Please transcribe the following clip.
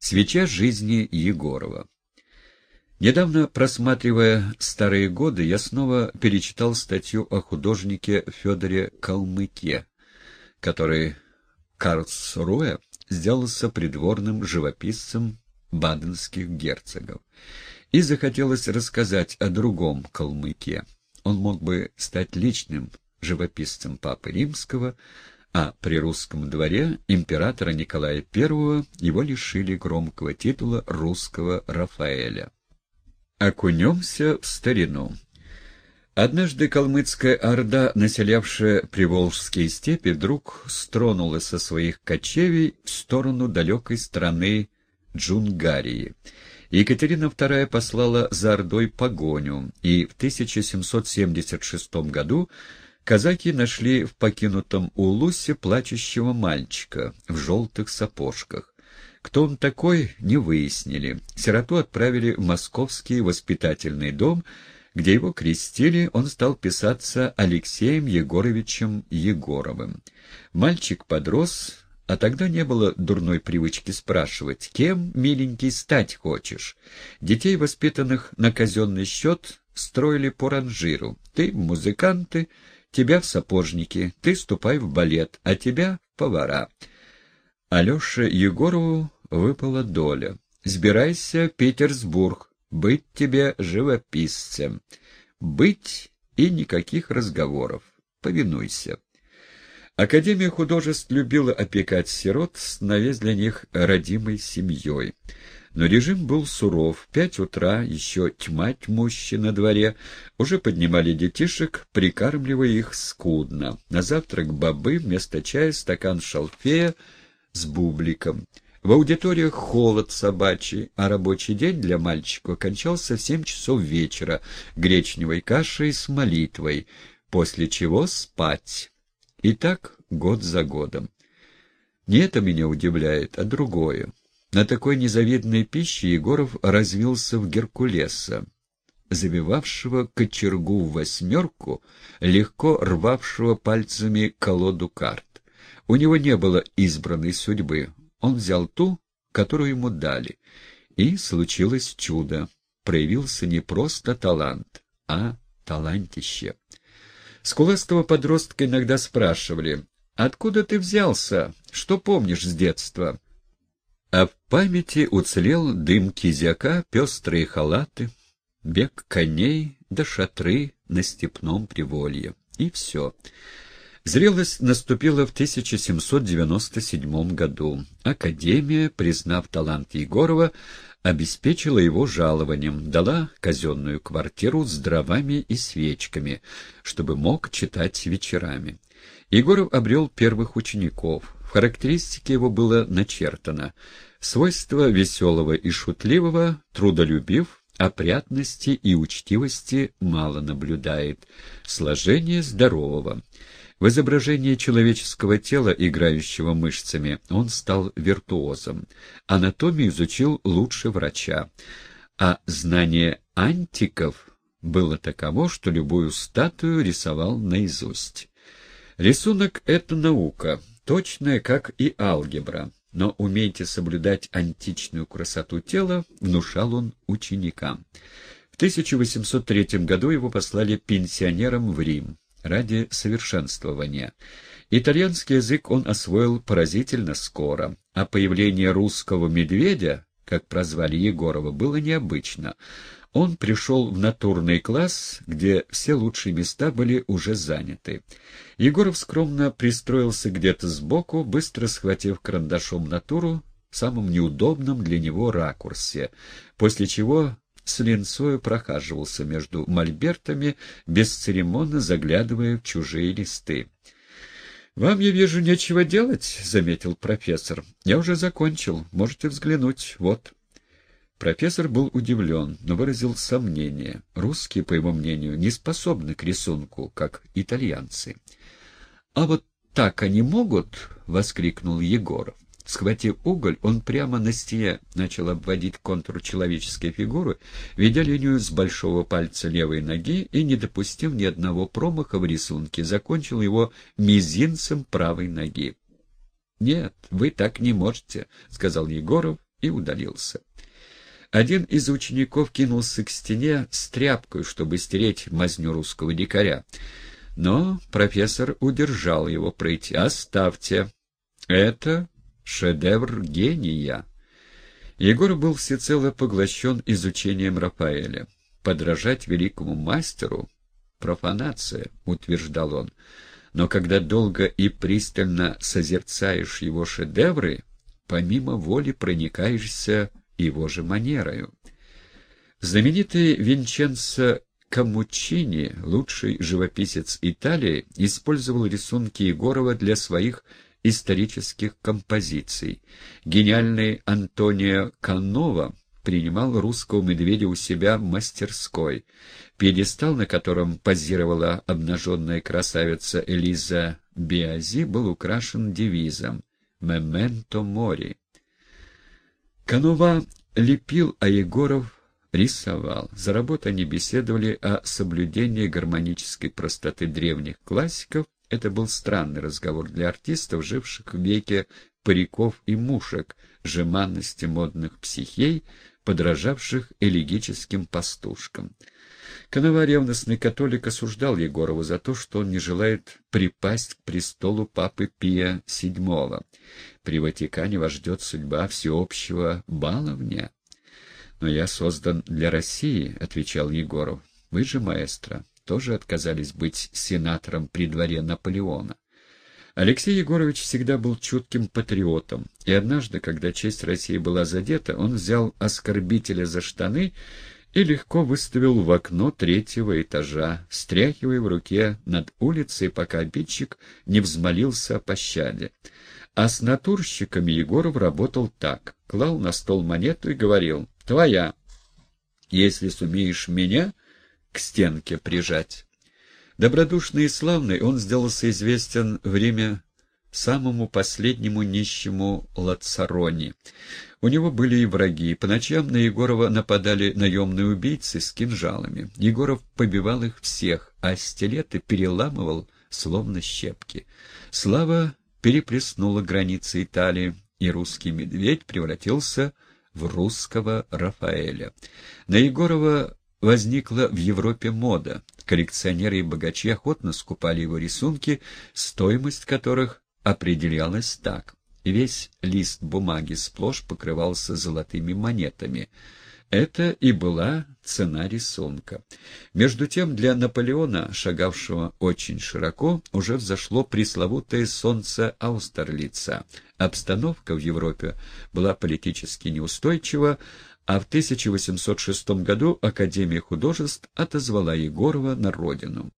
Свеча жизни Егорова. Недавно, просматривая старые годы, я снова перечитал статью о художнике Федоре Калмыке, который Карлсруэ сделался придворным живописцем баденских герцогов. И захотелось рассказать о другом Калмыке. Он мог бы стать личным живописцем Папы Римского, а при русском дворе императора Николая I его лишили громкого титула русского Рафаэля. Окунемся в старину. Однажды калмыцкая орда, населявшая Приволжские степи, вдруг стронулась со своих кочевий в сторону далекой страны Джунгарии. Екатерина II послала за Ордой погоню, и в 1776 году Казаки нашли в покинутом Улусе плачущего мальчика в желтых сапожках. Кто он такой, не выяснили. Сироту отправили в московский воспитательный дом, где его крестили, он стал писаться Алексеем Егоровичем Егоровым. Мальчик подрос, а тогда не было дурной привычки спрашивать, кем, миленький, стать хочешь. Детей, воспитанных на казенный счет, строили по ранжиру. Ты музыканты, Тебя в сапожники, ты ступай в балет, а тебя в повара. Алёше Егорову выпала доля. Сбирайся в Петербург, быть тебе живописцем. Быть и никаких разговоров. Повинуйся. Академия художеств любила опекать сирот, становясь для них родимой семьей. Но режим был суров. Пять утра, еще тьма тьмуща на дворе, уже поднимали детишек, прикармливая их скудно. На завтрак бобы, вместо чая стакан шалфея с бубликом. В аудиториях холод собачий, а рабочий день для мальчика кончался в семь часов вечера гречневой кашей с молитвой, после чего спать. И так год за годом. Не это меня удивляет, а другое. На такой незавидной пище Егоров развился в Геркулеса, забивавшего кочергу в восьмерку, легко рвавшего пальцами колоду карт. У него не было избранной судьбы. Он взял ту, которую ему дали. И случилось чудо. Проявился не просто талант, а талантище. Скуластого подростка иногда спрашивали, «Откуда ты взялся? Что помнишь с детства?» А в памяти уцелел дым кизяка, пестрые халаты, бег коней да шатры на степном приволье. И все. Зрелость наступила в 1797 году. Академия, признав талант Егорова, обеспечила его жалованием, дала казенную квартиру с дровами и свечками, чтобы мог читать вечерами. Егоров обрел первых учеников — в характеристике его было начертано свойство веселого и шутливого, трудолюбив, опрятности и учтивости мало наблюдает, сложение здорового. В изображении человеческого тела, играющего мышцами, он стал виртуозом. Анатомию изучил лучше врача. А знание антиков было таково, что любую статую рисовал наизусть. Рисунок — это наука, точная, как и алгебра, но умейте соблюдать античную красоту тела, внушал он ученикам. В 1803 году его послали пенсионером в Рим ради совершенствования. Итальянский язык он освоил поразительно скоро, а появление русского медведя, как прозвали Егорова, было необычно — он пришел в натурный класс, где все лучшие места были уже заняты. Егоров скромно пристроился где-то сбоку, быстро схватив карандашом натуру в самом неудобном для него ракурсе, после чего с линцою прохаживался между мольбертами, бесцеремонно заглядывая в чужие листы. «Вам, я вижу, нечего делать», — заметил профессор. «Я уже закончил. Можете взглянуть. Вот». Профессор был удивлен, но выразил сомнение. Русские, по его мнению, не способны к рисунку, как итальянцы. — А вот так они могут? — воскликнул Егоров. Схватив уголь, он прямо на стене начал обводить контур человеческой фигуры, ведя линию с большого пальца левой ноги и, не допустив ни одного промаха в рисунке, закончил его мизинцем правой ноги. — Нет, вы так не можете, — сказал Егоров и удалился. Один из учеников кинулся к стене с тряпкой, чтобы стереть мазню русского дикаря. Но профессор удержал его пройти. «Оставьте. Это шедевр гения». Егор был всецело поглощен изучением Рафаэля. Подражать великому мастеру — профанация, утверждал он. Но когда долго и пристально созерцаешь его шедевры, помимо воли проникаешься его же манерою. Знаменитый Винченцо Камучини, лучший живописец Италии, использовал рисунки Егорова для своих исторических композиций. Гениальный Антонио Канова принимал русского медведя у себя в мастерской. Пьедестал, на котором позировала обнаженная красавица Элиза Биази, был украшен девизом «Мементо мори». Канова лепил, а Егоров рисовал. За работой они беседовали о соблюдении гармонической простоты древних классиков. Это был странный разговор для артистов, живших в веке париков и мушек, жеманности модных психей, подражавших элегическим пастушкам. Канова, ревностный католик, осуждал Егорова за то, что он не желает припасть к престолу папы Пия VII. При Ватикане вас ждет судьба всеобщего баловня. «Но я создан для России», — отвечал Егоров. «Вы же, маэстро, тоже отказались быть сенатором при дворе Наполеона». Алексей Егорович всегда был чутким патриотом, и однажды, когда честь России была задета, он взял оскорбителя за штаны и легко выставил в окно третьего этажа, стряхивая в руке над улицей, пока обидчик не взмолился о пощаде. А с натурщиками Егоров работал так. Клал на стол монету и говорил «Твоя, если сумеешь меня к стенке прижать». Добродушный и славный, он сделался известен время самому последнему нищему Лацарони. У него были и враги. По ночам на Егорова нападали наемные убийцы с кинжалами. Егоров побивал их всех, а стилеты переламывал, словно щепки. Слава переплеснула границы Италии, и русский медведь превратился в русского Рафаэля. На Егорова возникла в Европе мода. Коллекционеры и богачи охотно скупали его рисунки, стоимость которых определялась так. Весь лист бумаги сплошь покрывался золотыми монетами. Это и была цена рисунка. Между тем для Наполеона, шагавшего очень широко, уже взошло пресловутое солнце Аустерлица. Обстановка в Европе была политически неустойчива, а в 1806 году Академия художеств отозвала Егорова на родину.